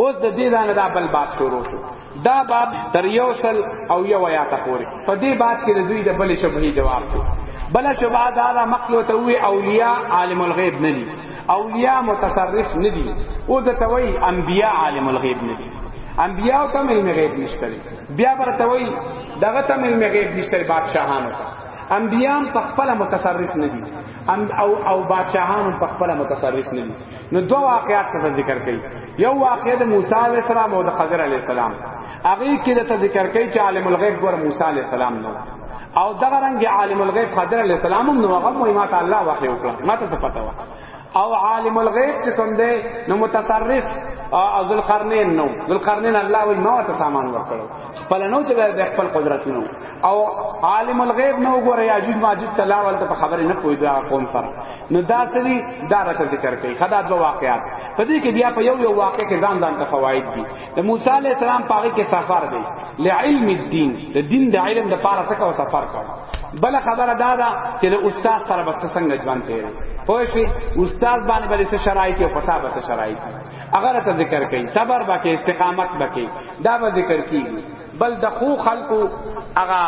اوس د دې ځانه دا بل باب شروع شو دا باب تر یو سل او یو یا تا پورې په دې باب کې د دوی د بل شبهه جواب شو بل شبهه دا را مخلو ته وی اولیاء عالم الغیب نه دي اولیاء متصرف نه دي او د توي انبیاء عالم الغیب نه دي انبیاء ته علم غیب نشته بیا برته وی دغه ته علم غیب نشته بادشاہانو ته انبیاء په خپل متصرف نه دي او او بادشاہانو په خپل متصرف نه دي نو دو واقعات ته ذکر کړي یو واقعه د موسی علی السلام او د خضر علی السلام هغه کې د ذکر کړي چې عالم الغیب ګور موسی علی السلام نو او دغه رنګ عالم الغیب خضر علی السلام نو هغه مهمات الله وحی وکړه ماته څه پتا و او عالم الغیب چې کوم دی نو متصرف او ذل قرنین نو ذل قرنین الله وی نو ته سامان ورکړو خپل نو چې د خپل قدرت نو او عالم الغیب نو ګوره یاجوج ماجوج تلاول ته خبره نه پوي دا قوم سره نو دا سری دا راته ذکر کوي خدا د واقعات په دې کې بیا په یو یو واقع کې ځان ځان ته فواید دي د موسی علی السلام پاره کې سفر دی لعلم الدین د دین د علم د پاره څخه سفر کړ بل خبره دا ده چې د استاد سره بس څنګه ځوان تیر پوه شي استاد باندې باندې څه شرایط او پتا به څه شرایط هغه ته ذکر کوي صبر باکې استقامت باکې دا به ذکر کیږي بل د خو خلقو هغه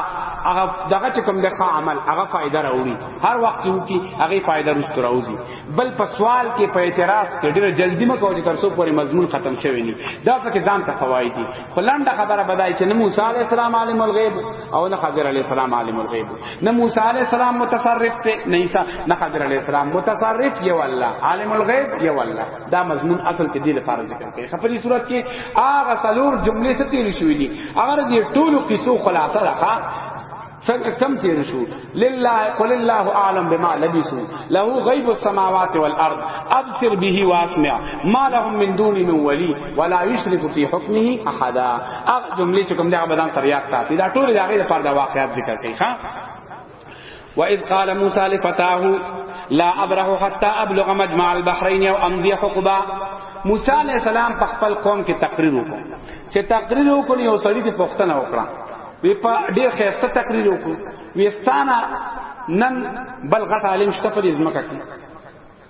هغه دغه چې کوم د ښه عمل هغه فائدہ راوړي هر وخت یو کی هغه فائدہ رسته راوځي بل په سوال کې په اعتراض کې ډیره جلدی مکو چې ترسو پورې مضمون ختم شوی نه دا پکې ځان ته فواید دي خلاندا خبره بدای چې موسی علی السلام عالم الغیب او نه خضر علی السلام عالم الغیب نه موسی علی السلام متصرف ته نه عیسی نه خضر علی السلام متصرف یو الله عالم الغیب یو الله دا مضمون اصل کې دی لپاره ذکر په دې صورت کې هغه سلور جملې څه تیر شوې دي هغه دې ټولو قصو خلاصه ده څنګه کم تیر شو لله قل الله اعلم بما لبسوا له غیب السماوات والارض ابصر به واسمع ما لهم من دون من ولی ولا یشرک فی حکمه احد اغه جمله چې کوم دا بدن تر یاد ساتي دا ټول دا غیر پر دا واقعات ذکر کوي ها وَإِذْ قَالَ مُوسَى لِفَتَاهُ لَا أَبْرَحُ حَتَّى أَبْلُغَ مَجْمَعَ الْبَحْرَيْنِ أَوْ أَمْضِيَ حُقُبًا موسی علیہ السلام په خپل قوم کې تقریر وکړ چې تقریر وکړ یو سړی ته پوښتنه وکړه وی په ډیر خیسته تقریر وکړ وی ستانه نن بل غټ عالم شته په دې ځمکه کې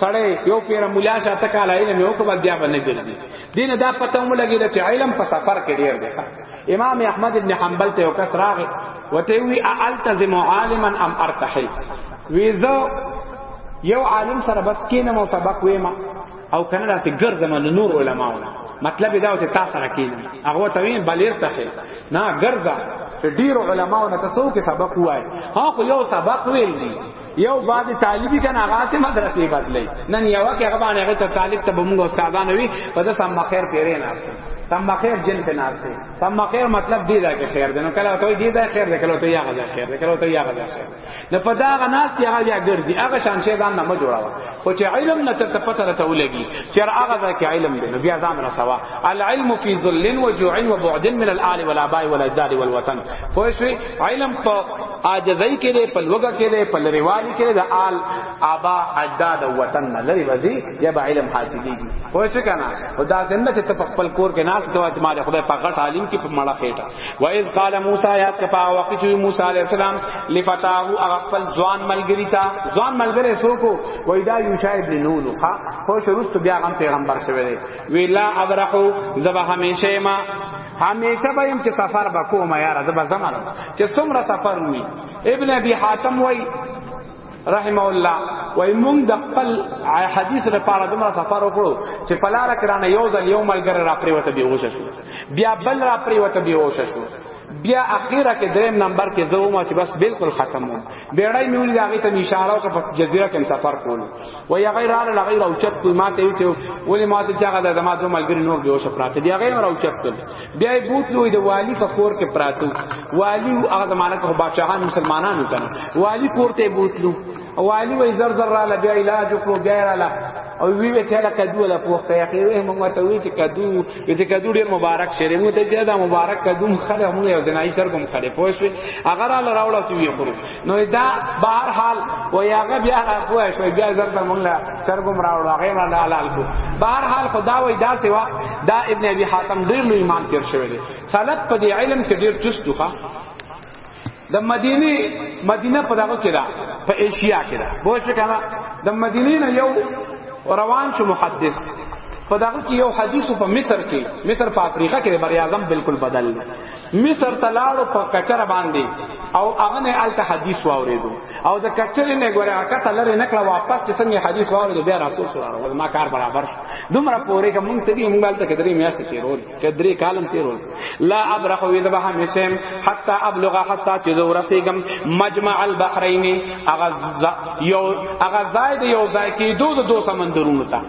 سړی یو پیر مولا شاته کال علم یو کو بیا باندې ګرځي دین دا پته مو لګی چې علم په سفر کې ډیر دی امام احمد ابن حنبل ته یو کس راغی وته وی التزم عالما ام ارتحل ویزو یو عالم سره بس کینم او سبق ویما او کنه داسې ګرځم نو نور علما ولا مطلب دا چې تاسو سره کینم هغه ته وین بلیر تحل نه ګرځا ډیر علما او تاسو کې سبق وای ها خو یو سبق ویل دی یو بعد طالبی کنه هغه ته مدرسې بدلې نن یو کې هغه باندې هغه ته طالب ته بمونږ استادان وی په دې سم خیر پیرې نه استه سم خیر جن په ناشته سم خیر مطلب دی دا کې خیر دنو کله ته دی دا خیر ده کله ته یا غزا خیر ده کله ته یا غزا خیر نه په دا غناس یا غزا ګرځي هغه شان شیطان نه جوړاوه خو چې علم نه تر پته راته ولګي چې هغه ځای کې علم دی نو بیا ځان رسوا العلم فی ذل و جوع و بعد من الآل والاباء والاجداد والوطن پوه شئ علم په عاجزۍ کې دی په لوګه کې دی په لریوالي کې دی د آل آبا اجداد او وطن نه لري وځي یا به علم حاصلېږي پوه شئ کنه خدا څنګه چې په خپل کور کې ناس دوه چې ما خدای په غټ عالم کې په مړه خېټه و اذ قال موسی یاد کپا وخت چې موسی علی السلام لفتاه اغفل ځوان ملګری تا ځوان ملګری سوکو وای دا یوشع ابن نون ها خو شروست بیا غم پیغمبر شوی دی ویلا ابرحو زبا همیشه ما همیشه به يم چې سفر وکوم یاره زبا زمانه چې څومره سفر وی ابن ابي حاتم وای رحمه الله وای مونږ د خپل حدیث لپاره دمر سفر وکړو چې پلار کرانه یو ځل یو ملګری را پریوته به وشه شو بیا بل را پریوته به وشه شو بیا اخیره کې دریم نمبر کې زه ومه چې بس بالکل ختم وم بیړای مې ولې هغه ته اشاره وکړه په جزیره کې سفر کول و یا غیر اله غیر او چت ما ته یو چې ولې ما ته چاغه د زما دوه ملګری نور به وشه پراته دی غیر او چت بیا یې بوتلو د والی په کور کې پراتو والی هغه زمانہ کې بادشاہان مسلمانانو کنه والی کور ته بوتلو والی وای زر زر را لبیا علاج وکړو بیا را لا او وی وی ته کدو لا پوخته یا خیر هم ما ته وی چې کدو چې کدو ډیر مبارک شری مو ته دا مبارک کدو خله هم یو دنای سر کوم خله پوښ اگر الله راوړو چې وی خورو نو دا بهر حال و یاغه بیا را پوه شو بیا زرته مونږ لا چرګم راوړو هغه را لال کو بهر حال خدا وای دا سوا دا ابن ابي حاتم ډیر لوی ایمان تیر شوی دی سلف په دې علم کې ډیر چستو ښا د مدینه مدینه په دغه کې دا په ایشیا کې دا بوه شو کنه د مدینه نه یو روان شو محدث په دغه کې یو حدیث په مصر کې مصر په افریقا کې بر اعظم بالکل بدل مصر ته لاړو په کچره باندې او هغه نه الته حدیث واوریدو او د کچرې نه ګوره هغه ته لری نکړه واپس چې څنګه حدیث واوریدو بیا رسول صلی الله علیه ما کار برابر دومره پورې کوم ته دې موږ الته کدرې میاست تیرول کدرې کالم تیرول لا ابرح وی ذبح مسم حتا ابلغ حتا چې زو رسیدم مجمع البحرین هغه یو هغه زائد یو ځای کې دوه دوه سمندرونو ته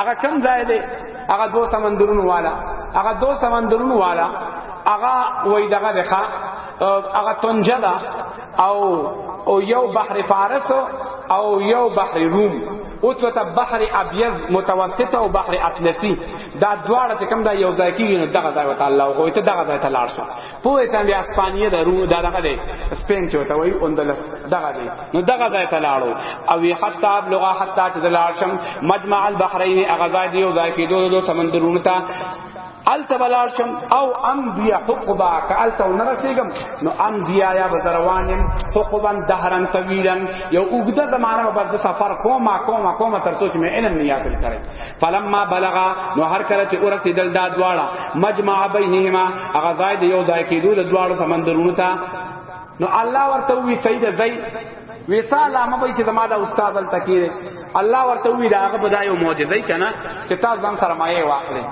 هغه کم زائد هغه دو سمندرونو والا هغه دو سمندرونو والا هغه وای دغه دغه هغه تنجه ده او او یو بحر فارس او یو بحر روم او تو ته بحر ابیض متوسط او بحر اطلسی دا دواړه کوم دا یو ځای کیږي نو دغه ځای وته الله او ته دغه ځای ته لاړ شو پوه ته بیا اسپانیه درو دا دغه دی سپین چې وته وای اوندلس دغه دی نو دغه ځای ته لاړو او وی حتا بلغه حتا چې لاړ شم مجمع البحرین هغه ځای دی او ځای کې دوه دوه سمندرونو ته الته بلار شم او ام دیا حقبا ک الته نرسیګم نو ام دیا یا بزروانم حقبن دهرن طویلن یو اوګده زمانہ په سفر کوما کوما کوما تر سوچ مې علم نیات کړی فلما بلغ نو هر کله چې اورته دل دا دواړه مجمع بینهما هغه ځای د یو ځای کېدو د دواړو سمندرونو ته نو الله ورته وی سید زئی وصال ما به چې زما د استاد ال تکیره الله ورته وی دا هغه بدایو معجزه کنا چې تاسو ځان سره مایه واخلئ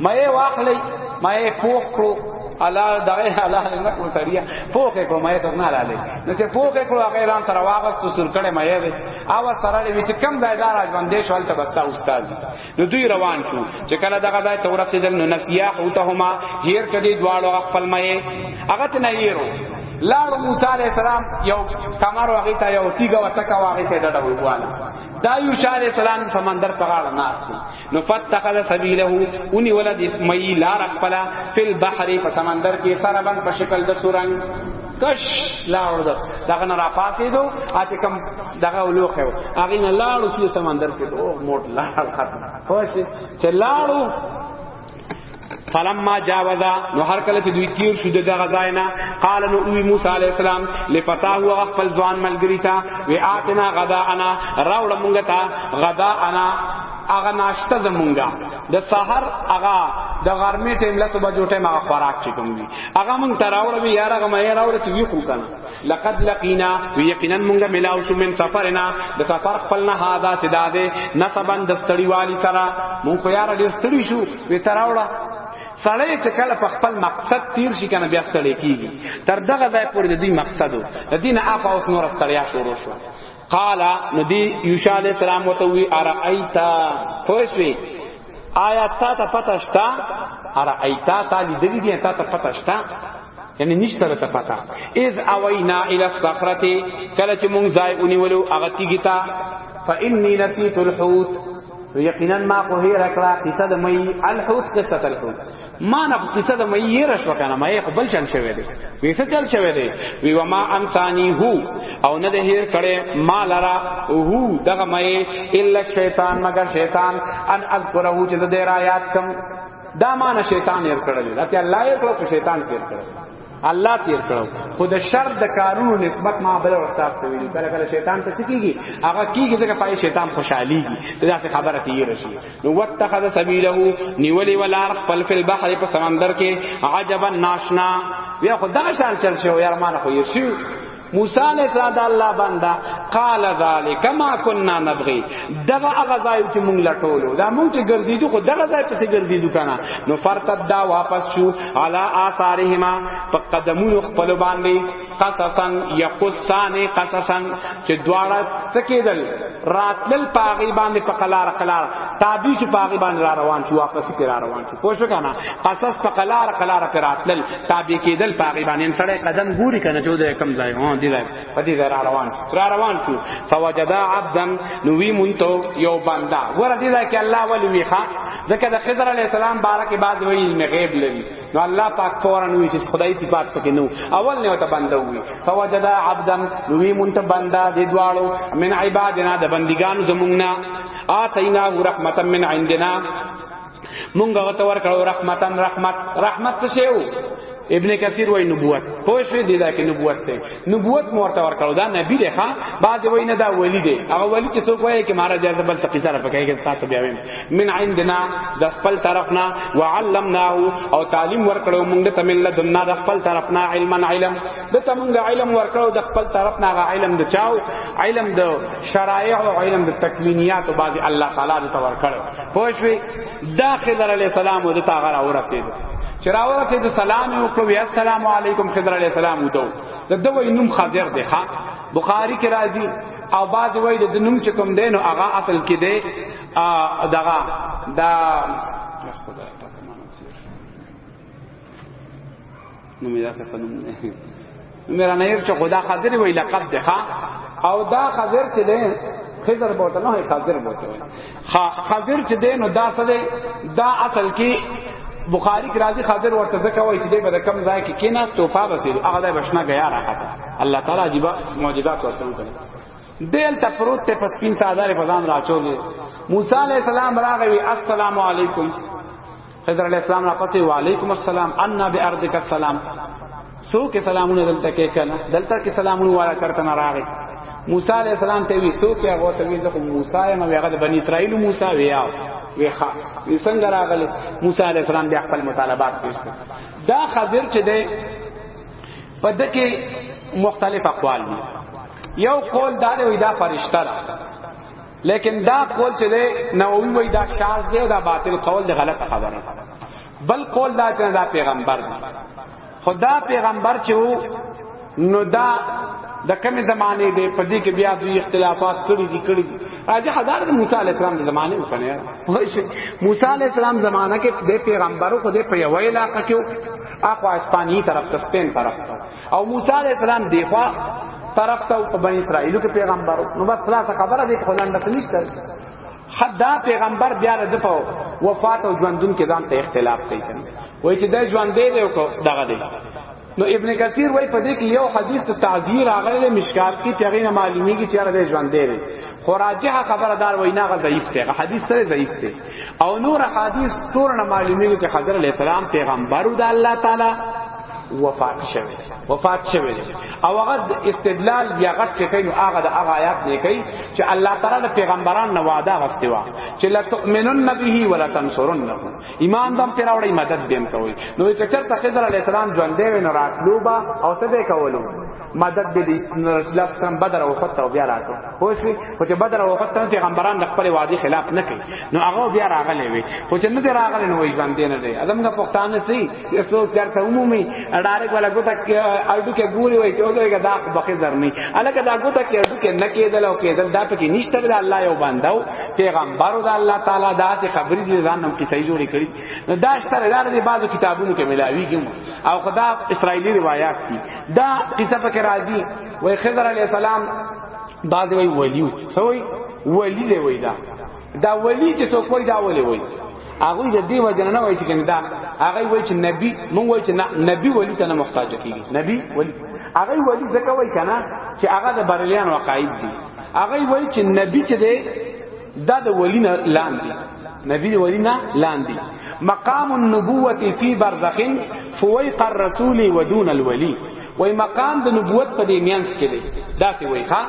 مې واخلې مې پوخ کړو الله دغه حلال نه کو تریا پوخ کو مې ته نه لاله نو چې پوخ کو هغه ران تر واغست سر کړه مې وي او سره لري چې کم ځای دار ژوند دې شول ته بستا استاد نو دوی روان شو چې کله دغه ځای تورات دې نو نسیا هوتهما هیر کدي دواړو خپل مې هغه ته نه یرو لار موسی علیہ السلام یو کمر واغی تا یو تیګه وتکا واغی ته ډډه وواله دا یوشع علیہ السلام سمندر په غاړه ناست نو فتخذ سبیله اونی ولد اسمعیل لار خپل فل بحر په سمندر کې سره بند په شکل د سورنګ کش لاړ ده دغه نه را پاتې دو اته کم دغه ولوخه هغه نه لاړ سی سمندر کې او موټ لاړ ختم خوش چې لاړو فلما جاوزا نو هر کله چې دوی تیر شو د غزای نه قال نو وی موسی علی السلام لفتا هو خپل ځوان ملګری تا وی آتنا غدا انا راوړ مونږ تا غدا انا اغه ناشته زمونږه د سحر اغه د غرمې ټیم لته بجو ټیم هغه خوراک چې کوم وی هغه مونږ تراوړ وی یار هغه مې راوړ چې وی خو کنه لقد لقینا یقینا مونږ ملاو شو من سفرنا د سفر خپل نه هادا چې داده نسبن د ستړي والی سره مونږ خو یار ډیر ستړي شو وی تراوړه سړی چې کله په خپل مقصد تیر شي کنه بیا ستړي کیږي تر دغه ځای پورې د دې مقصد د دین اف اوس نور ستړیا شروع شو قال ندی یوشا علیہ السلام وتوی ارایتا خوشوی آیا تا ته پتہ شتا ارایتا تا لیدلی دی تا ته پتہ شتا یعنی نشته ته پتا اذ اوینا الی الصخرته کله چې مونږ ځای ونیولو هغه تیګی تا فإني نسيت الحوت یقینا ما کو هی رکړه قصه د مې الحوت قصه الحوت ما نه قصه د مې یې رش وکنه مې خپل شان شوه دی وی څه چل شوه دی وی و ما انسانی هو او نه د هیر کړه ما لرا هو دغه مې الا شیطان مگر شیطان ان اذکره چې د دې را یاد کم دا معنی شیطان یې کړل دا ته الله یې کړو شیطان تیر کړو الله تیر کړو خو د شر د کارونو نسبت ما بل استاد ته ویل کله کله شیطان ته سکیږي هغه کیږي ځکه پای شیطان خوشحاليږي دا څه خبره ته یې راشي نو واتخذ سبیله نیولی ولار خپل فل بحر په سمندر کې عجبا ناشنا بیا خدای شان چل شو یار مان خو یې شو موسی علیہ السلام د الله بندا قال ذالک ما كنا نبغي دغه هغه ځای چې مونږ لټولو دا مونږ چې ګرځیدو خو دغه ځای پسې ګرځیدو کنه نو فرتد دا واپس شو علی آثارهما په قدمونو خپل باندې قصصا یقصان قصصا چې دواړه تکیدل راتل پاغي باندې په قلار قلار تابع چې پاغي باندې را روان شو واپس کې را روان شو پوه شو کنه قصص په قلار قلار پر راتلل تابع کېدل په هغه باندې سړی قدم ګوري کنه چې د کم ځای هو دی ځای په دې ځای را روان را روان شو فوجدا عبدا نو وی مونته یو بندا ور دې ځای کې الله ولی ویخه ځکه د خضر علی السلام بارک بعد وی علم غیب لري نو الله پاک فورا وی چې خدای صفات پکې نو اول نه وته بندا وی فوجدا عبدا نو وی مونته بندا دې دواړو من عبادنا د بندګانو زمونږ نه آتینا رحمتا من عندنا مونږ هغه ته ورکړو رحمتن رحمت رحمت څه شیو ابن کثیر وای نبوت پوه شو دی دا کې نبوت ته نبوت مورته ورکړو دا نبی دی ها بعد وای نه دا ولی دی هغه ولی چې څوک وای کې مارا جزا بل تقیسه را پکې کې تاسو بیا ویم من عندنا د خپل طرفنا وعلمناه او تعلیم ورکړو مونږ ته ملت دنا د خپل طرفنا علما علم دته مونږ علم ورکړو د خپل طرف نه علم د چاو علم د شرایع او علم د تکوینیات او بعضی الله تعالی د تور کړو پوښوي دا خضر علی السلام د تا غره ورسید چراوه کې د سلام او کو یا السلام علیکم خضر علی السلام ودو د دوی نوم خضر دی ها بخاری کې راځي او بعد وای د نوم چې کوم دین او هغه اصل کې دی دغه دا خدای نو مې داسې په نوم دی میرا نیر چې خدا خضر وی لقب دی ښا او دا خضر چې دی خضر بوته نه خضر بوته وی خضر چې دی نو دا څه دی دا اصل کې بخاری کی راضی خاطر ورته ځکه وای چې دې به کم ځای کې کیناست او فا بسیر هغه د بشنا غیا راکته الله تعالی عجیب معجزات ورته کړی دل ته پروت ته پس پین ساده په ځان راچولې موسی علی السلام راغی السلام علیکم خضر علیہ السلام را پته وعلیکم السلام ان بارضک السلام سو کې سلامونه دلته کې کنه دلته کې سلامونه والا چرته نه راغی موسی علیہ السلام ته وی سو کې هغه ته وی زه موسی یم او هغه د بنی اسرائیل موسی ویا ویخا وسنګ راغلی موسی علیہ السلام بیا خپل مطالبات پیش کړ دا خضر چې ده په دکې مختلف اقوال دي یو قول دا دی دا فرشتہ ده لیکن دا قول چې دی نووي وای دا شاذ دی او دا باطل قول دی غلطه خبره بل قول دا چې دا پیغمبر دی خدا پیغمبر چې وو نو دا د کمی زمانه دی په دې کې بیا دوی اختلافات کړی دي کړی دي راځي هزار د موسی علی السلام د زمانه په نه موسی علی السلام زمانہ کې د پیغمبرو خو د په یو علاقه کې اخو اسپانیي طرف ته سپین طرف ته او موسی علیہ السلام دیخوا طرف ته په بنی اسرائیلو کې پیغمبر نو بس خلاصه خبره دې خلان نه نشته حدا پیغمبر بیا د په وفات او ژوندون کې ځان ته اختلاف کوي وای چې دا ژوند دی دی او دغه دی نو ابن کثیر وای په دې کې یو حدیث ته تعذیر راغلی مشکات کې چې هغه معلومی کې چې هغه ژوند دی خو راجح خبره دار وای نه غل ضعیف دی حدیث سره ضعیف دی او نور حدیث تور نه معلومی کې حضرت السلام پیغمبر د الله تعالی وفات شوی وفات شوی او هغه استدلال بیا غټ چې کوي هغه د هغه آیات نه کوي چې الله تعالی د پیغمبران نه وعده غوښتي وا چې لا تؤمنون به ولا تنصرونه ایمان دم پر اوړي مدد دیم کوي نو کچر ته خضر علی السلام ژوند دی نو راتلو با او څه به کولو مدد دې رسول الله صلی الله علیه بدر او وخت او بیا راتو خو شو خو چې بدر او وخت ته پیغمبران د خپل وادي خلاف نه کوي نو هغه بیا راغلی وي خو چې نه دی راغلی نو ژوند دی نه دی ادم د پښتانه سي یسو چرته عمومي ډایرک ولا ګوت اډو کې ګوري وي چې اوځي دا بخې درني الکه دا ګوت کې اډو کې نه کېدل او کېدل دا پکې نشته د الله یو بانداو پیغمبر د الله تعالی دا چې خبرې دي ځان هم کې صحیح جوړې کړي نو دا ستاره دا د بعضو کتابونو کې ملاويږي او خدا اسرایلی روایت دي دا قصه پکې راځي وای خضر علی السلام بعد وای ولیو سوی ولی دی وای دا دا ولی چې څوک وای دا ولی وای هغه د دې وجه نه وای چې کنه دا هغه وای چې نبی مونږ وای چې نبی ولی ته نه محتاج کیږي نبی ولی هغه ولی ځکه وای کنه چې هغه د بریلیان وقایب دي هغه وای چې نبی چې دی دا د ولی نه لاندې نبی دی ولینا لاندی مقام النبوت فی برزخ فویق الرسول و دون الولی وای مقام د نبوت په دې میانس کې دی دا ته وای ښا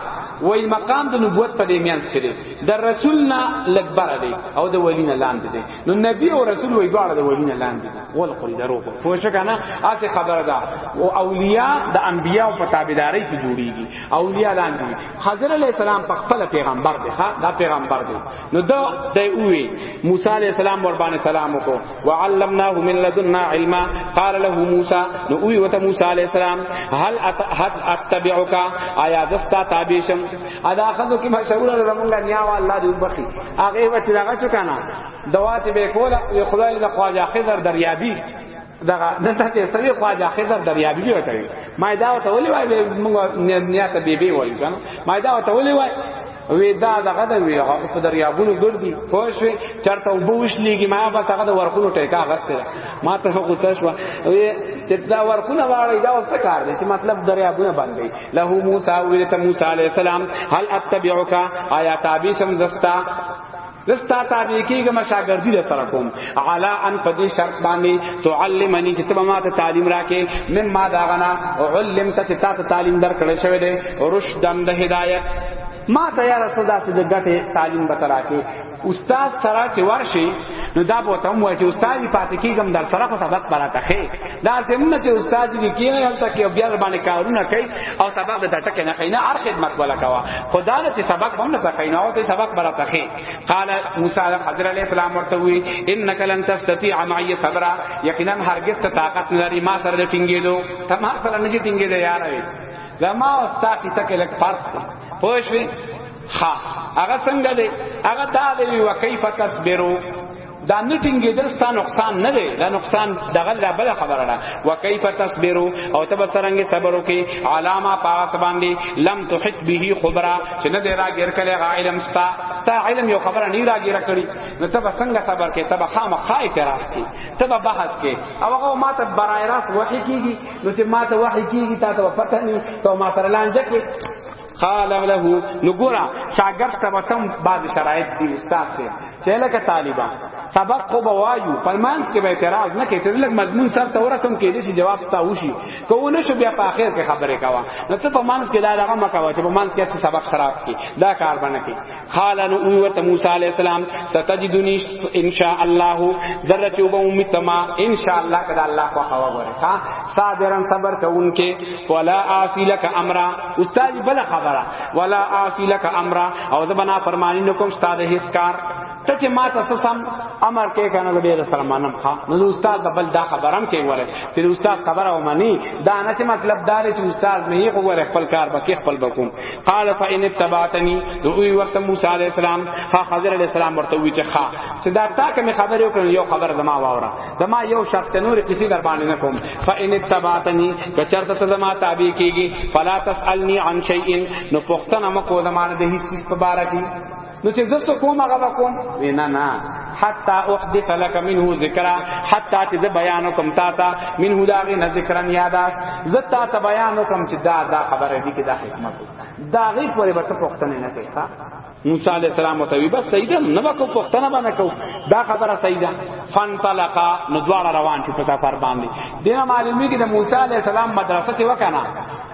وای مقام د نبوت په دې میانس کې دی د رسول نه لګبر دی او د ولی نه لاندې دی نو نبی او رسول وای دواړه د ولی نه لاندې دی ول قل درو کو پوه شو کنه اته خبره ده او اولیاء د انبیاء په تابعداري کې جوړیږي اولیاء لاندې خضر علی السلام په خپل پیغمبر دی ښا دا پیغمبر دی نو دا د اوې موسی علی السلام ور باندې سلام وکړو وعلمناه من لدنا علما قال له موسی نو اوې وته موسی علی السلام هل حد اتبعك آیا دستا تابعشم ادا خذو کی مشهور لرمغه نیا والله دې بخي هغه وچ دغه چکانا دوات به کوله وی خدای له خواجه خضر دریابی دغه دته ته سوي خواجه خضر دریابي دی وته ما دا ته ولي وای موږ نیاته بي بي وای کنه ما دا ته ولي وای وی دا دغه د وی هغه په دریابونو ګرځي پوه شوې چرته وبو وشلېږي ما به هغه د ورکونو ټیکا غسته ما ته غوسه شو وی چې دا ورکونه واړی دا څه کار دی چې مطلب دریابونه باندې له موسی ویل ته موسی علی السلام هل اتبعک آیا تابع شم زستا زستا تابع کیږه ما شاګردی در سره کوم علا ان پدی شرط باندې تعلمنی چې تبه ما ته تعلیم راکې مم ما دا غنا علم ته تا ته تعلیم در کړې شوی دی رشدن د هدایت ما ته یا رسول الله صلی الله علیه وسلم تعلیم بترا کې استاد سره چې ورشي نو دا به ته مو چې استاد پاتې کیږم در سره خو سبق براته دا څنګه چې استاد دې کیږي هلته کې بیا باندې کارونه کوي او سبق د ټټکه نه خینه هر خدمت ولا کوا خدا نه چې سبق باندې ته خینه او ته سبق برا تخې قال موسی حضرت علیہ السلام ورته وی انک لن تستطيع معي صبرا یقینا هرگز ته طاقت نه لري ما سره ټینګېدو ته ما سره نه ټینګېدو یار وی زما او ستا کیسه کې لک فرق پوښوي ها هغه څنګه دی هغه دا دی وکيف تصبرو دا نه ټینګېدل ستا نقصان نه دی دا نقصان دغه لا بل خبره ده وکيف تصبروا او تب سرنګ صبر وکي علامه پاس باندې لم تحت به خبره چې نه دی راګر کله علم ستا ستا علم یو خبره نه راګر کړي نو تب څنګه صبر کې تب خامه خای تراس کې تب بحث کې او هغه ما ته برای راس وحی کیږي نو چې ما ته وحی کیږي تا ته پته نه تو ما سره لانجه کې قال له نو ګورا شاګرد ته وتم بعد شرایط دی استاد سے چله کا طالبہ سبق خو بوایو پرمانس کې به اعتراض نه کوي ته لګ مضمون سر ته ورسم کې دې جواب تا وشي کو نه شو بیا په اخر کې خبره کوا نو ته پرمانس کې دا هغه مکوا چې پرمانس کې سبق خراب کی دا کار باندې قال نو اوت موسی علیہ السلام ستجدنی ان شاء الله ذرت یوب امید تما ان شاء الله کدا الله خو خوا غره ها صابرن صبر کونکې ولا عاصی لك امرا استاد بل خبره ولا عاصی لك امرا او زبنا فرمانی نو کوم استاد هیڅ کار ته چې ما ته سم امر کې کنه به د سلمانم ښا نو استاد بل دا خبرم کې وره چې استاد خبره ومني دا نه چې مطلب دار چې استاد مې خو وره خپل کار به کې خپل بکوم قال فإن اتبعتني دوی ورته موسی عليه السلام خا خضر عليه السلام ورته وی چې خا صدا تا کوم خبر یو کړو یو خبر زما واورا زما یو شخص نور کسی در باندې نه کوم فإن اتبعتني کچرته ته زما تابع کیږي فلا تسألني عن شيء نو پختنه مکو زمانه د هیڅ څه په بارا کې نو چې زسو کوم هغه کوم وینا نه حتا احدث لك منه ذکرا حتا چې د بیان کوم تا تا منه دا غي نه ذکرا یادا زتا ته بیان کوم چې دا دا خبره دي کې دا حکمت دا غي پورې به ته پښتنه نه کوي ها موسی علیہ السلام او توی بس سیدا نو کو پښتنه باندې کو دا خبره سیدا فن طلقا نو دواړه روان شو په سفر باندې دینه معلومی کې د موسی علیہ السلام مدرسه چې وکنه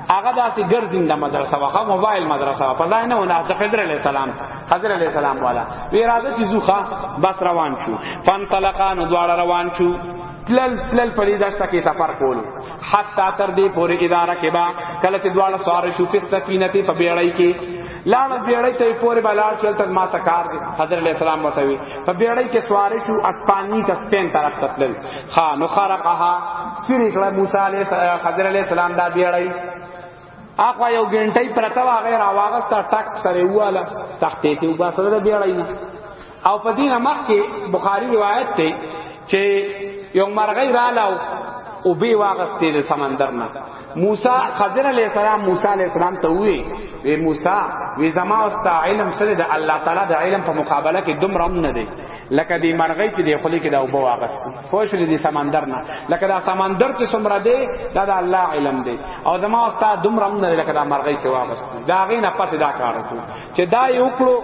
هغه داسې ګرځین د مدرسه واخه موبایل مدرسه په ځای نه ونه د خضر علی السلام خضر علی السلام والا وی راځه چې زوخه بس روان شو فن طلقان دوړ روان شو تلل تلل پرې داسته کې سفر کول حتی تر دې پورې اداره کې با کله چې دواړه سوار شو په سفینه په بیړۍ کې لاړ بیړی ته پورې بلار شل تر ما ته کار دی حضرت علی السلام وته وی په بیړی کې سوارې شو اسپانی ته سپین طرف ته تلل خا نو خرقها سری کړه موسی علی حضرت علی السلام دا بیړی اخوا یو غنټی پرته واغې راواغستا ټک سره واله تختې ته وباسره بیړی نه او په دینه مخ کې بخاری روایت دی چې یو مرغی رااله او به واغستې د سمندر نه موسی خضر علیہ السلام موسی علیہ السلام ته وی وی موسی وی زما او تا علم سره د الله تعالی د علم په مقابله کې دوم رم نه دی لکه دی مرغی چې دی خلی کې دا وبو واغست فوش لري سمندر نه لکه دا سمندر کې سمره دی دا د الله علم دی او زما او تا دوم رم نه لکه دا مرغی کې واغست دا غینه پته دا کار وکړو چې دا یې وکړو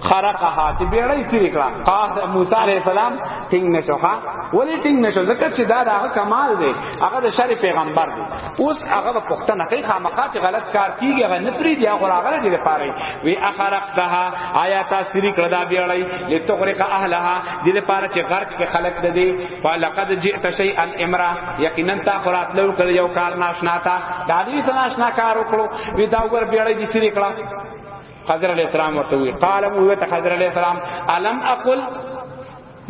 خرقها چې بیړۍ سری کړه قاس موسی علیہ السلام ټینګ نشوخه ولی ټینګ نشو ځکه چې دا دغه کمال دی هغه د شری پیغمبر دی اوس هغه په پښتنه کې خامخا چې غلط کار کیږي هغه نه پری دی هغه راغله دی لپاره وی اخرقتها آیا تاسری کړه دا بیړۍ لتغرق اهلها دې لپاره چې غرق کې خلق ده دی فلقد جئت شیئا امرا یقینا تا قرات لو کړ یو کار ناشنا تا دا دې ناشنا کار وکړو وی دا ور بیړی دې سری کړه حضرت علیہ السلام ورته وی قال هو ته حضرت علیہ السلام الم اقل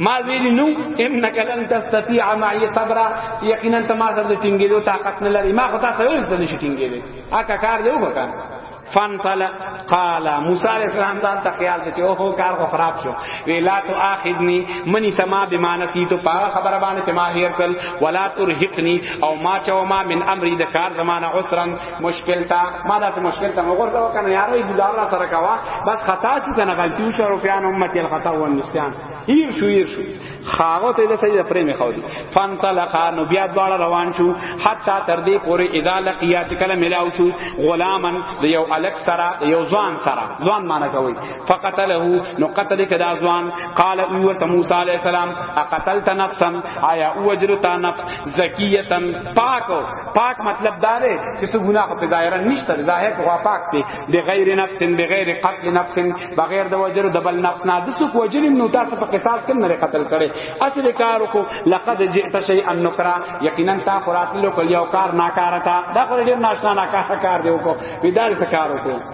ما ویلی نو انک لن تستطيع معي صبرا یقینا ته ما سره ټینګېدو طاقت نه لري ما خو تاسو ویل ته نشي ټینګېدل اکا کار دی وکړه فانطل قال موسی علیہ السلام دا ته خیال چې او هو کار خو خراب شو ویلا تو اخذنی منی سما بمانتی تو پا خبر باندې چې ما هیر کل ولا ترهقنی او ما چوا ما من امری د کار زمانہ عسرن مشکل تا ما دا مشکل تا مغور دا کنه یارو ای بلال را سره کوا بس خطا شو کنه غلطی وشو رفیان امتی الخطا و النسیان ایر شو ایر شو خاغه ته د سید پرې می خو دی فان طلقا نو بیا دواړه روان شو حتا تر دې پورې اذا لقیا چې کله ملاو شو غلامن د یو الک سره یو ځوان سره ځوان معنی کوي فقتله نو قتل کدا ځوان قال او ته موسی علی السلام اقتلت نفسا آیا اوجرتا نفس زکیه پاکو پاک مطلب دا دی چې څه ګناه په ظاهر نشته ظاهر هو پاک دی بغیر نفس بغیر قتل نفس بغیر د وجر د بل نفس نه د څوک وجل نو تاسو په قصاص کې نه قتل کړي اصل کار کو لقد جئت شيئا نکرا یقینا تا قرات لو کل یو کار ناکارتا دا خو ډیر ناشنا ناکار کار دی وکړو ویدار څه کار وکړو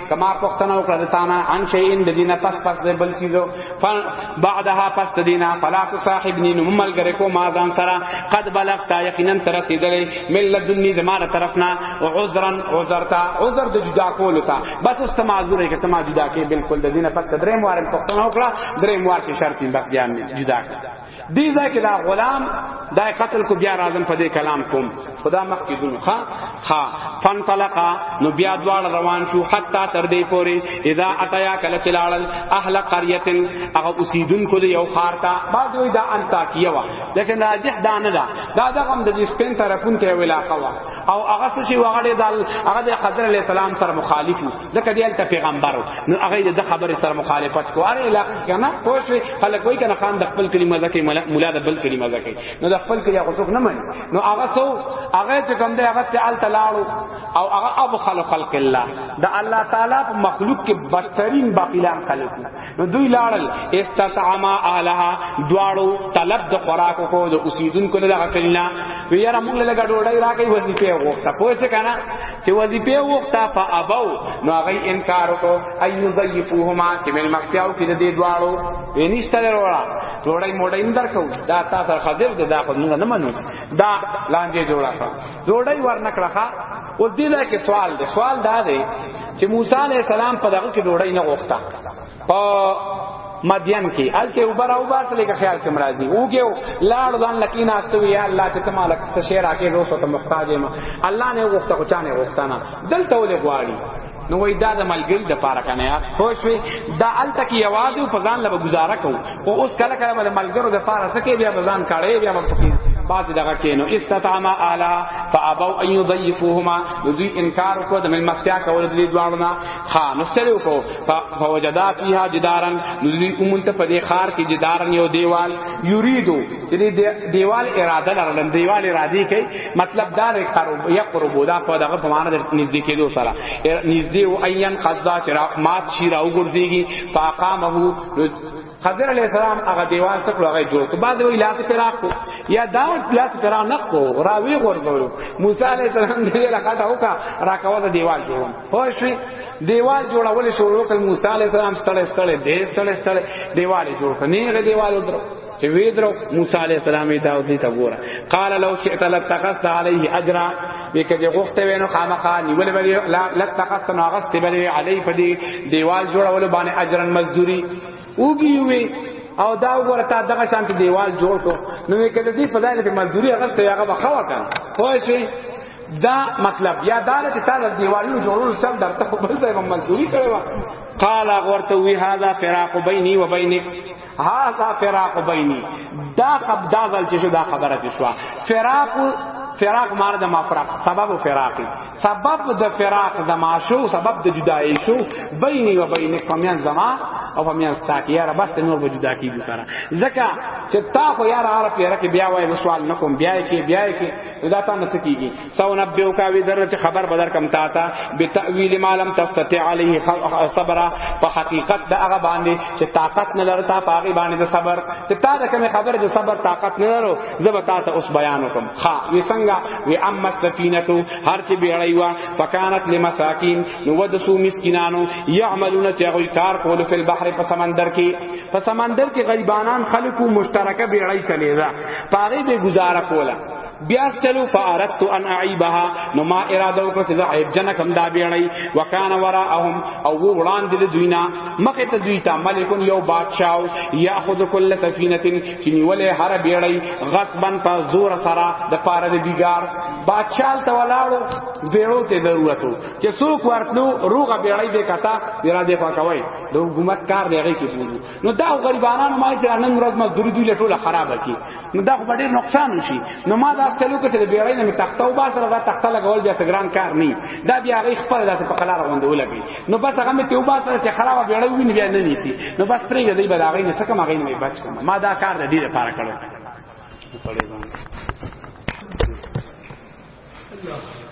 کما پختنه وکړه د تانا ان شی ان د دینه پس پس د بل چیزو بعدها پس د دینه فلا تو صاحب نین ممل گره کو ما ځان سره قد بلغت یقینا تر رسیدلې مل دنی زماره طرفنا عذرا عذرتا عذر د جدا کول تا بس است معذور کې تما جدا کې بالکل د دینه پس درې موارم پختنه وکړه درې موار کې شرط بس بیان جدا کړه دی ځای کې دا غلام دا قتل کو بیا راځم په دې کلام کوم خدا مخ کې دونو ها ها فن طلقا نو بیا دواړه روان شو حتا تر دې پوري اذا اتیا کله چلاړل اهل قريه هغه اوسیدون کو یو خارتا بعد وی دا انتا کیه وا لیکن راجح دا نه دا دا دا هم د سپین طرفون ته ویلا قوا او هغه څه چې هغه د هغه د حضرت علی السلام سره مخالفو ځکه دی الته پیغمبرو نو هغه د خبرې سره مخالفت کو اره لا کنه پوه شو خلک وای کنه خان د خپل کلمه ځکه مولا د بل کلمه ځکه نو د خپل کلمه غوښ نه مني نو هغه سو هغه چې کوم دی هغه ته الته لاړو او هغه ابخل خلق الله د الله تعالی په مخلوق کې بدترین باقیلان خلق نو دوی لاړل استطعما اهلها دواړو طلب د خوراک کو د اوسیدونکو نه دغه کلینا ویرا موږ له ګډوډای راکې وظیفه وغوښته پوه څه کنه چې وظیفه وغوښته فابو نو هغه انکار وکړ ایو ضیفوهما چې مل مختیاو کې د دې دواړو وینیشته وروړه جوړای موډای اندر کو دا تا سره خضر دا په موږ نه منو دا لانجه جوړه کړه جوړای ورنکړه اوس دې دا کې سوال دی سوال دا دی چې موسی علی السلام په دغه کې ډوړی نه غوښته په مدین کې الته وبر او باس لکه خیال کې مرাজি اوګه لاړ ځان لکی ناستو یا الله چې ته مالک څه شعر اکه روسو ته محتاج ما الله نه غوښته خو چانه غوښتنه دلته ولې غواړي نو وای دا د ملګری د پاره کنه یار خو شوي دا الته کې یوازې په ځان له گزاره کو او اوس کله کله د ملګرو د پاره سکه بیا ځان کړي بیا پکې بعض دغه کینو استطعم اعلی فابو ان یضیفوهما دوی انکار کو د ملمستیا کول دي دواړو نه ها نو سره کو فوجدا فیها جدارن دوی اومنت په دې خار کې جدارن یو دیوال یریدو چې دیوال اراده لرلن دیوال ارادي کوي مطلب دا قرب یا قرب دا په دغه په معنا د نږدې کېدو سره نږدې او عین قضا چې را مات شي راو ګرځيږي فاقامه خضر علیہ السلام هغه دیوال څخه هغه جوړ کړ بعد وی لاس کرا کو یا دا لاس کرا نه کو راوی ورغلو موسی علیہ السلام دې له خاطر وکا راکاوه د دیوال جوړ هو شي دیوال جوړول شروع کړ موسی علیہ السلام ستړې ستړې دې ستړې ستړې دیوال جوړ کړ نه دیوال درو چې وی درو موسی علی السلام یې داود ته ګوره قال لو شئت لاتخذت عليه اجرا وکړه غوښته وینو خامخا نیول ویل لاتخذت نو غست بل علی په دی دیوال جوړول باندې اجرن مزدوری اوږي وی او دا وګوره تا دغه شانت دیوال جوړ کو نو وکړه دې په دایره په مزدوری غست هغه بخوا کړ خو شي دا مطلب یا دا چې تا د دیوالونو جوړول سم درته په بل ځای مزدوری کړو قال غورته وی هاذا فراق بیني و بینک هاذا فراق بینی دا خب دا ځل چې دا خبره چې شو فراق فراق معنی د مفرق سبب فراقی سبب د فراق د معشوق سبب د جدای شو بیني و بینک فمیان زما او فمیان ستا کی یاره بس نور به جدا کیږي سره ځکه چې تا خو یاره عرب یاره کې بیا وای سوال نکوم بیا کې بیا کې دا تا نه سکیږي سو نبیو کا وی درنه خبر بدر کم تا تا بتاویل ما لم تستطيع عليه صبر په حقیقت دا هغه باندې چې طاقت نه لرتا پاغي باندې د صبر ته تا دا کوم خبر د صبر طاقت نه لرو زه به تاسو اوس بیان وکم ها وی څنګه وی اما سفینه هر چې بیړی وا فکانت لمساکین نو ود سو مسکینانو یعملون چې هغه کار کول په بحر په سمندر کې په سمندر کې غریبانان خلکو مشترکه بیړی چلیدا پاغي به گزاره کوله بیا چلو فارت ان اعيبها نو ما اراده وکړه چې عیب جنک هم دا بیړی وکانا وراهم او وړاندې د دوینا مخه ته دوی ته ملکون یو بادشاہ یاخذ کل سفینه چې نیولې هر بیړی غصبا په زور سره د پاره د بیګار بادشاہ ته ولاړو بیړو ته ضرورتو چې څوک ورتلو روغه بیړی به کتا ورا دې پاکوي د حکومت کار دیږي کې بوزو نو دا غریبانو ما چې نن ورځ مزدوري دوی له ټوله خراب کی نو دا خو ډېر نقصان وشي نو ما دا ستلو کې چې بیړې نه تختو با سره دا تخته لګول بیا تګران کار نه دا بیا غي خپل داسې په قلار غوندې ولګي نو بس هغه مې ته وبا سره چې خراب بیړې ویني بیا نه نیسی نو بس پرې دی به دا غي نه څه کوم غي نه بچ کوم ما دا کار دې لپاره کړو سړی ځان الله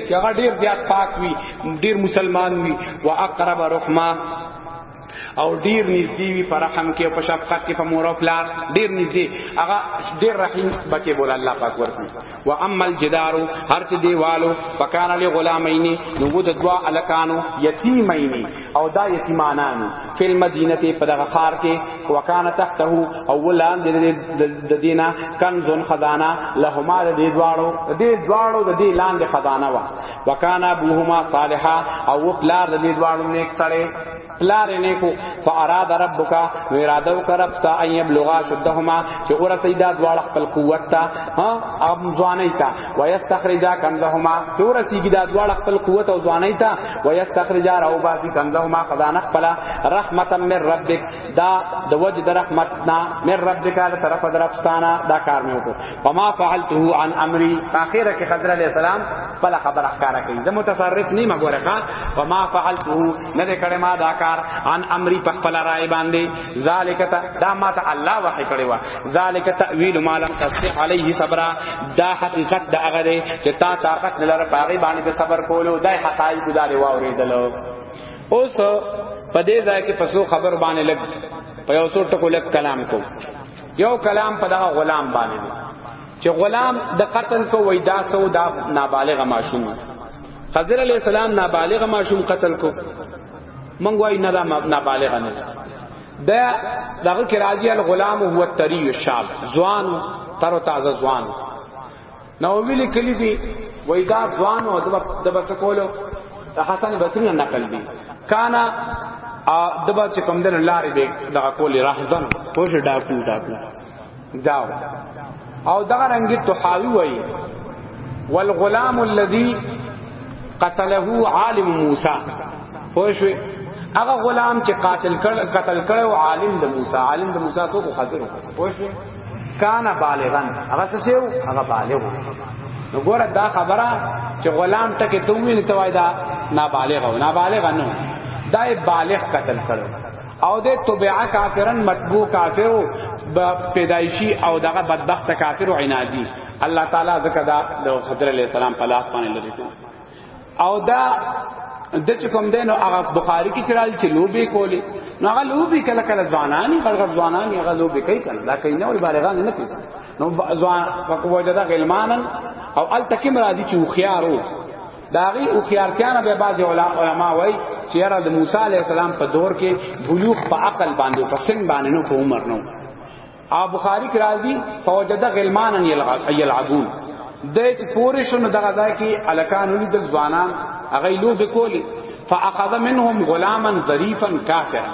چې هغه ډیر زیات پاک وي ډیر مسلمان وي واقرب رحمه او ډیر نږدې وي په رحم کې او په شفقت کې په مور او پلار ډیر نږدې هغه ډیر رحیم بکې بول الله پاک ورته و اما الجدار هر چې دیوالو فکان علی غلامین نو د دوا الکانو یتیمین او دا یتیمانان فی المدینه په دغه خار کې وکانه تحته او ولان د دینا کنزون خزانه لهما د دې دواړو د دې دواړو د دې لاندې خزانه وا وکانه ابوهما صالحا او پلار د دې دواړو نیک سره پلار نه کو فاراد ربک نو اراده وکړه تا ایم لغا شدهما چې اور سیدا دواړه خپل قوت تا ها ام ځواني تا ويستخرجا كنزهما دور سیګی دا دواړه خپل قوت او ځواني ته ويستخرجا راو باسي كنزهما خزانه خپل رحمت من ربک دا د وجه د رحمتنا من ربک له طرف درفستانه دا کار مې وکړ وما فعلته عن امري اخره کې خضر عليه السلام خپل خبر اخکارا کوي زه متصرف نه مګوره کا وما فعلته نه دې کړه ما دا کار عن امري په خپل رائے باندې ذالک دا ما ته الله وحي کړی و ذالک تاویل ما لم تستطع علیه صبر دا حقیقت دا هغه دی چې تا طاقت نه لره پاغي باندې صبر کولو دای حقایق ګداري واوریدل اوس په دې ځای کې پسو خبر باندې لګ په یو څو ټکو لګ کلام کو یو کلام په دغه غلام باندې دی چې غلام د قتل کو وای دا سو دا نابالغ ماشوم خضر علی السلام نابالغ ماشوم قتل کو منګوای نه دا نابالغ نه د دغه کې راځي الغلام هو التری الشاب ځوان تر تازه ځوان نو ویلي کلی دی وای دا ځوان او د بس کولو حسن بصری نه نقل دی کانا دبا چې کوم دل لارې به دغه کولې راهزن پوه ډاکو ډاکو داو او دا رنگی تحاوی وئی والغلام الذي قتله عالم موسی پوښوي هغه غلام چې قاتل کړ قتل کړو عالم د موسی عالم د موسی سو کو خضر پوښوي کان بالغن هغه څه شو هغه بالغ نو ګوره دا خبره چې غلام ټکه تومین توای دا نابالغ او نابالغ نه دا بالغ قتل کړو او د تبعه کافرن مطبوع کافر پیدایشی او دغه بدبخت کافر او عنادی الله تعالی ځکه دا د خضر علی السلام په لاس باندې لري او دا د چې کوم دین او هغه بخاری کې چرال چې لوبي کولی نو هغه لوبي کله کله ځوانانی غړغړ ځوانانی هغه لوبي کوي کله دا کوي نه ول بالغان نه کوي نو ځوان فقوجدا غلمانن او ال تکم راضی چې خيارو داغي او خيارتيانه به بعض علما وای چې را د موسی عليه السلام په دور کې بلوغ په عقل باندې په سن باندې نو په عمر نو او بخاری کې راځي فوجد غلمانا يلعبون د چې پورې شنو دغه ځای کې الکان ولید ځوانان هغه لوب کولی فاخذ منهم غلاما ظریفا کافرا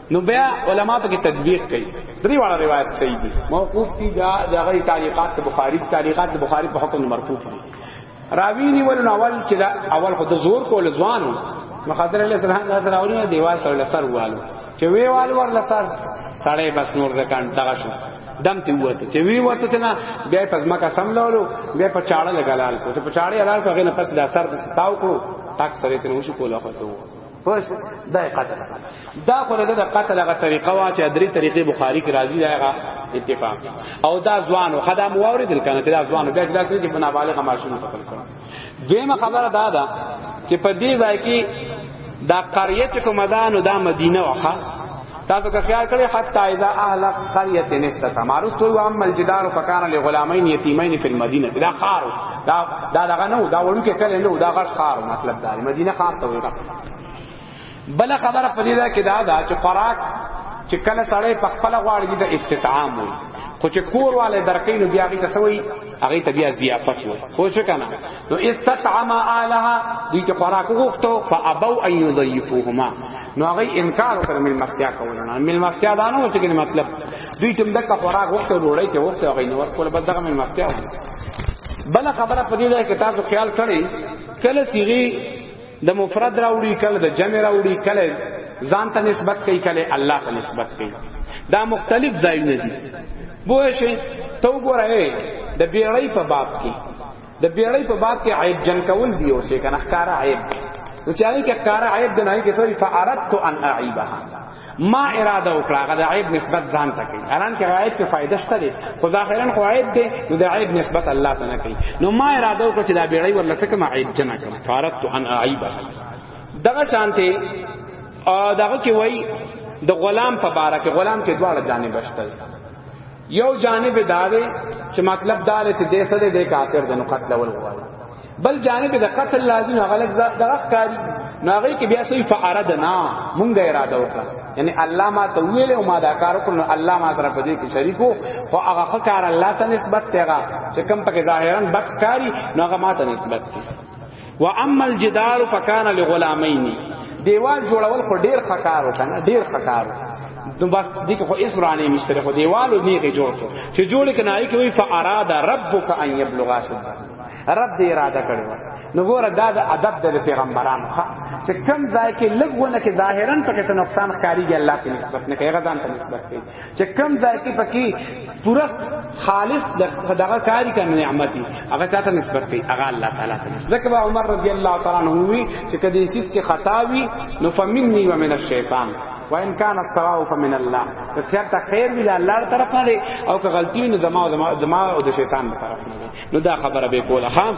نو بیا علما په کې تطبیق کوي درې واړه روایت صحیح دي موقوف دي دا دغه تعلیقات بخاری تعلیقات بخاری په حکم مرفوع دي راوی دی ول اول چې دا اول خو د زور کول ځوان مخاطر علیہ السلام دا سره اوري دیوال سره لسر والو چې وی وال ور لسر سړی بس نور د کان دغه شو دم ته وته چې وی وته ته نه بیا پزما کا سم لولو بیا په چاړه لګالال کو ته په چاړه لګال کو هغه نه پس د اثر تاو کو تاک سره ته نو شو کولا خو ته پوه شو دا قتل دا خو د قتل هغه طریقه وا چې درې طریقې بخاری کې راځي دا هغه اتفاق او دا ځوان او خدام واوریدل کنه چې دا ځوان بیا چې دا چې بنا بالغ ماشوم قتل کړ دیمه خبره دا ده چې په دې ځای کې دا قریه چې کومه ده نو دا مدینه وخه تاسو که خیال کړی حتی اذا اهل قريه نستت معروف تو هم الجدار فكان لغلامين يتيمين في المدينه دا خار دا دا دغه نو دا وړو کې کله نو دا غړ خار مطلب دا مدینه خار ته ویل بل خبره فلیدا کې دا دا چې خوراک چې کله سړی په خپل غواړي د استطعام وي خو چې کور والے درکې نو بیا غي تسوي هغه ته بیا ضیافت وي خو شو کنه نو استطعم آلها دوی ته خوراک غوښتو فابو ان یضیفوهما نو هغه انکار وکړ مل مستیا کولونه مل مستیا دانو چې کنه مطلب دوی ته دغه خوراک غوښتو ډوړی ته وخت هغه نو ورکول بل دغه مل مستیا بل خبره پدې ده کې تاسو خیال کړئ کله سیغي د مفرد راوړي کله د جمع راوړي کله ځان ته نسبت کوي کله الله ته نسبت کوي دا مختلف ځایونه دي بوه شي تو ګورئ د بیړۍ په باب کې د بیړۍ په باب کې عیب جن کول دی او شي کنه ښکارا عیب نو چې هغه کې ښکارا عیب د نه کې سوري فاردت ان اعيبها ما اراده وکړه غدا عیب نسبت ځان ته کوي الان کې عیب کې فائدہ شته دي خو ظاهرا خو عیب دي نو د عیب نسبت الله ته نه کوي نو ما اراده وکړه چې دا بیړۍ ولا څه کوم عیب جن کړم فاردت ان اعيبها دغه شانته دغه کې وای د غلام په بارک غلام کې دواړه جانب شته یو جانب دا دی چې مطلب دا دی چې د سره د کافر د نو قتل ول غواړي بل جانب د قتل لازم غلط دغه کاری ناغي کې بیا سوی فاردنا مونږ اراده وکړه یعنی الله ما ته ویل او ما دا کار وکړو الله ما سره په دې کې شریکو خو هغه کار الله ته نسبت تیغه چې کم پکې ظاهرا بدکاری نو هغه ما ته نسبت دی واما الجدار فكان لغلامين دیوال جوړول خو ډیر خکارو کنه ډیر خکارو نو بس دغه خو اسم رانه مشتره خو دیوالو نیغه جوړ کو چې جوړ کنه ای کوي فاراد ربک ان یبلغ شد رب دې اراده کړو نو ګوره دا د ادب د پیغمبرانو ښا چې کم ځای کې لګونه کې ظاهرا پکې څه نقصان ښکاریږي الله په نسبت نه کوي غدان په نسبت کوي چې کم ځای کې پکې پورا خالص دغه کاری کا نعمت دی هغه چاته نسبت کوي هغه الله تعالی ته نسبت کوي عمر رضی الله تعالی عنہ وی چې کدی سیس کې خطا وی نو فمنی و من الشیطان وان کان الصواب فمن الله که خیر ته خیر وی الله طرف نه دی او که غلطی وی نو زما او زما او د شیطان طرف نه دی نو دا خبره به کوله ها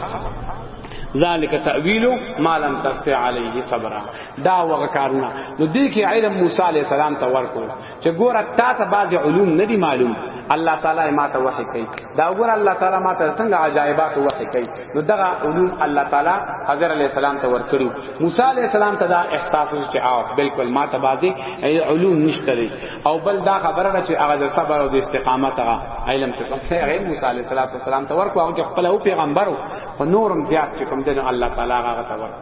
ذالک تاویل ما لم تستع علیه صبر دا وغه کارونه نو دې کې علم موسی علی السلام ته ورکول چې ګور تا ته بعض علوم نه دي معلوم الله تعالی ما ته وحی کوي دا ګور الله تعالی ما ته څنګه عجایبات وحی کوي نو دغه علوم الله تعالی حضرت علی السلام ته ورکړو موسی علی السلام ته دا احساس چې آو بالکل ما ته بعضی علوم نشته دي او بل دا خبره ده چې هغه صبر او استقامت هغه علم ته کوم څه غیر موسی علی السلام ته ورکو هغه خپل او پیغمبرو په نورم زیات چې کوم دین الله تعالی هغه ته ورکو